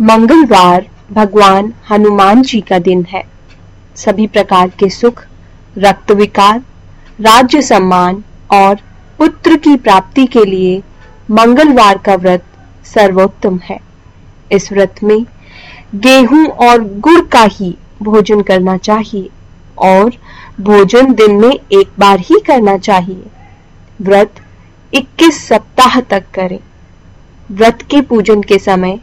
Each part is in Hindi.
मंगलवार भगवान हनुमान जी का दिन है। सभी प्रकार के सुख, रक्त विकार, राज्य सम्मान और पुत्र की प्राप्ति के लिए मंगलवार का व्रत सर्वोत्तम है। इस व्रत में गेहूँ और गुड़ का ही भोजन करना चाहिए और भोजन दिन में एक बार ही करना चाहिए। व्रत 21 सप्ताह तक करें। व्रत के पूजन के समय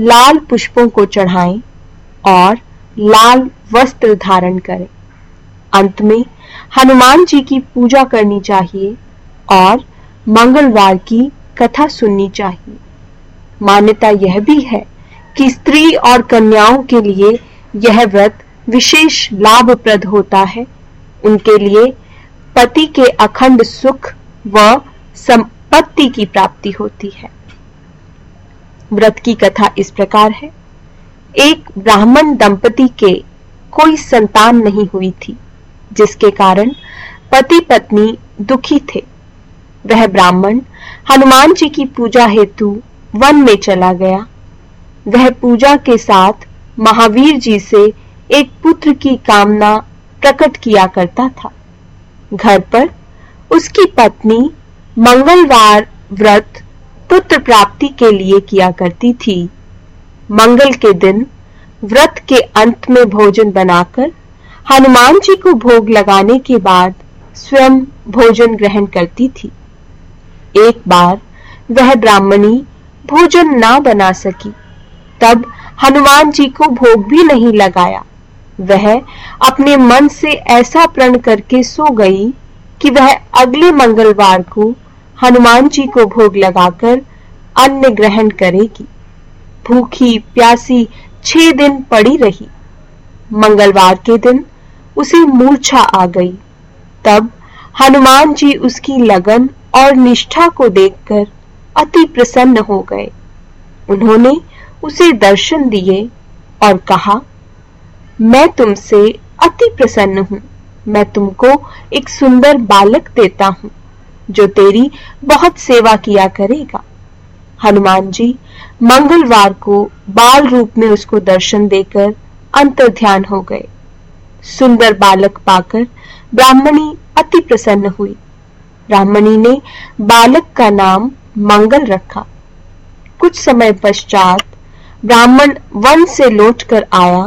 लाल पुष्पों को चढ़ाएँ और लाल वस्त्र धारण करें। अंत में हनुमान जी की पूजा करनी चाहिए और मंगलवार की कथा सुननी चाहिए। मान्यता यह भी है कि स्त्री और कन्याओं के लिए यह व्रत विशेष लाभप्रद होता है। उनके लिए पति के अखंड सुख व संपत्ति की प्राप्ति होती है। व्रत की कथा इस प्रकार है। एक ब्राह्मण दंपति के कोई संतान नहीं हुई थी, जिसके कारण पति पत्नी दुखी थे। वह ब्राह्मण हनुमान जी की पूजा हेतु वन में चला गया। वह पूजा के साथ महावीर जी से एक पुत्र की कामना प्रकट किया करता था। घर पर उसकी पत्नी मंगलवार व्रत पुत्र प्राप्ति के लिए किया करती थी। मंगल के दिन व्रत के अंत में भोजन बनाकर हनुमान जी को भोग लगाने के बाद स्वयं भोजन ग्रहण करती थी। एक बार वह ब्राह्मणी भोजन ना बना सकी, तब हनुमान जी को भोग भी नहीं लगाया। वह अपने मन से ऐसा प्रण करके सो गई कि वह अगले मंगलवार को हनुमान जी को भोग लगाकर अन्न ग्रहण करेगी। भूखी, प्यासी छह दिन पड़ी रही। मंगलवार के दिन उसे मूर्छा आ गई। तब हनुमान जी उसकी लगन और निष्ठा को देखकर अति प्रसन्न हो गए। उन्होंने उसे दर्शन दिए और कहा, मैं तुमसे अति प्रसन्न हूँ। मैं तुमको एक सुंदर बालक देता हूँ। जो तेरी बहुत सेवा किया करेगा। हनुमान जी, मंगलवार को बाल रूप में उसको दर्शन देकर अंतर ध्यान हो गए। सुंदर बालक पाकर ब्राह्मणी अति प्रसन्न हुई। ब्राह्मणी ने बालक का नाम मंगल रखा। कुछ समय पश्चात ब्राह्मण वन से लौटकर आया।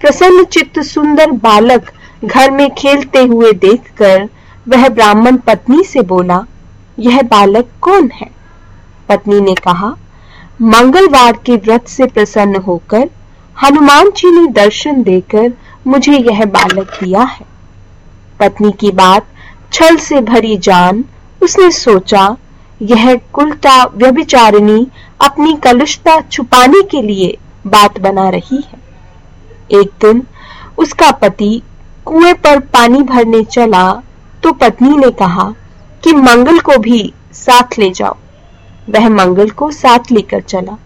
प्रसन्न चित्त सुंदर बालक घर में खेलते हुए देखकर वह ब्राह्मण पत्नी से बोला, यह बालक कौन है? पत्नी ने कहा, मंगलवार के व्रत से प्रसन्न होकर हनुमान जी ने दर्शन देकर मुझे यह बालक दिया है। पत्नी की बात छल से भरी जान, उसने सोचा, यह कुलता व्यभिचारिणी अपनी कलुषता छुपाने के लिए बात बना रही है। एक दिन उसका पति कुएँ पर पानी भरने चला तो पत्नी ने कहा कि मंगल को भी साथ ले जाओ। वह मंगल को साथ लेकर चला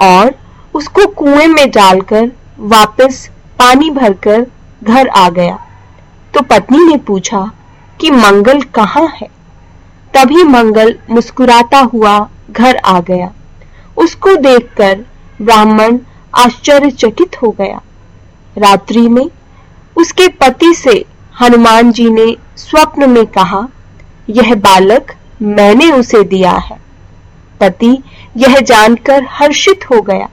और उसको कुएँ में डालकर वापस पानी भरकर घर आ गया। तो पत्नी ने पूछा कि मंगल कहाँ है? तभी मंगल मुस्कुराता हुआ घर आ गया। उसको देखकर ब्राह्मण आश्चर्यचकित हो गया। रात्रि में उसके पति से हनुमान जी ने स्वप्न में कहा, यह बालक मैंने उसे दिया है। पति यह जानकर हर्षित हो गया।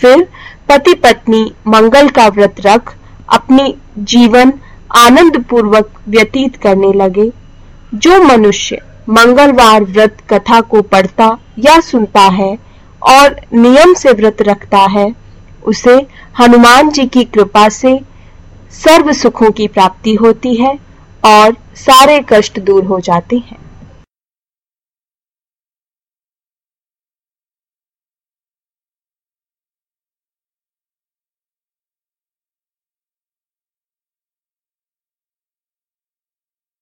फिर पति पत्नी मंगल का व्रत रख अपनी जीवन आनंद पूर्वक व्यतीत करने लगे। जो मनुष्य मंगलवार व्रत कथा को पढ़ता या सुनता है और नियम से व्रत रखता है, उसे हनुमान जी की कृपा से सर्व सुखों की प्राप्ति होती है और सारे कष्ट दूर हो जाते हैं।